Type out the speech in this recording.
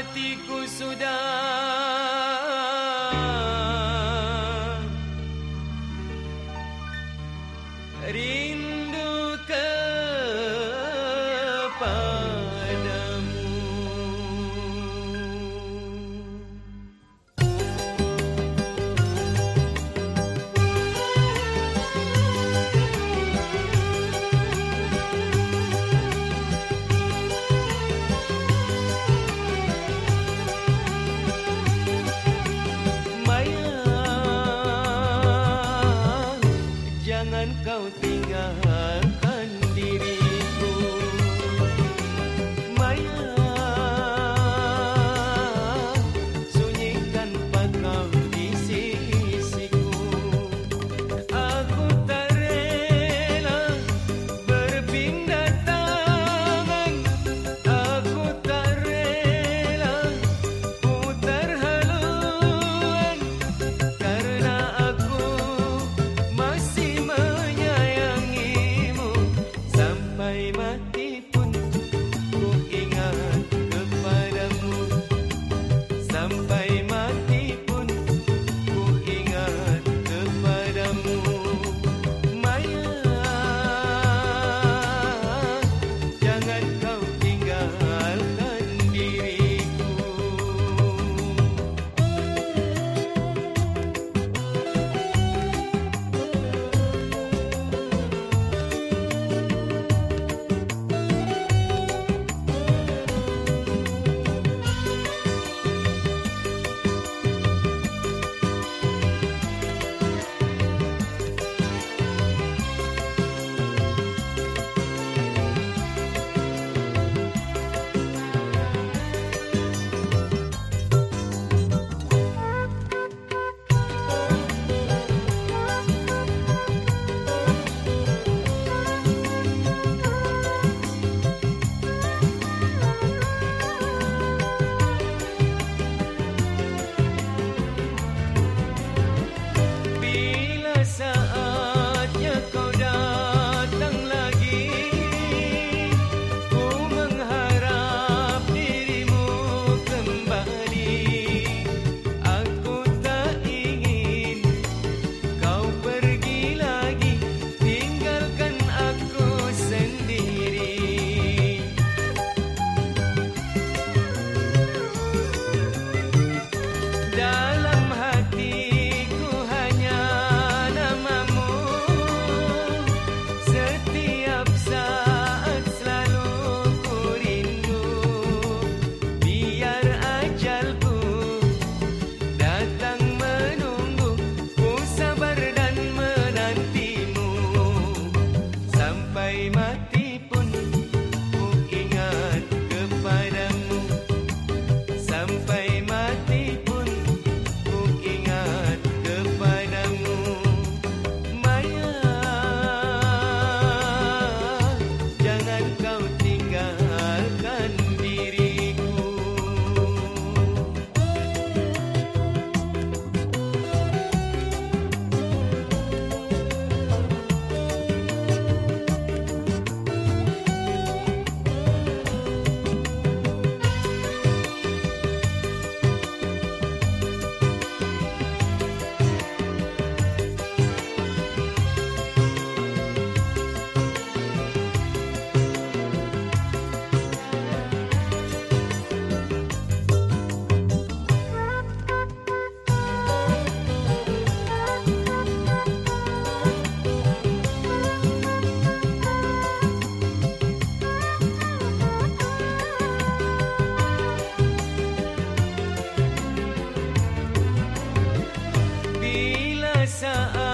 hatiku sudah rindu bay mất saat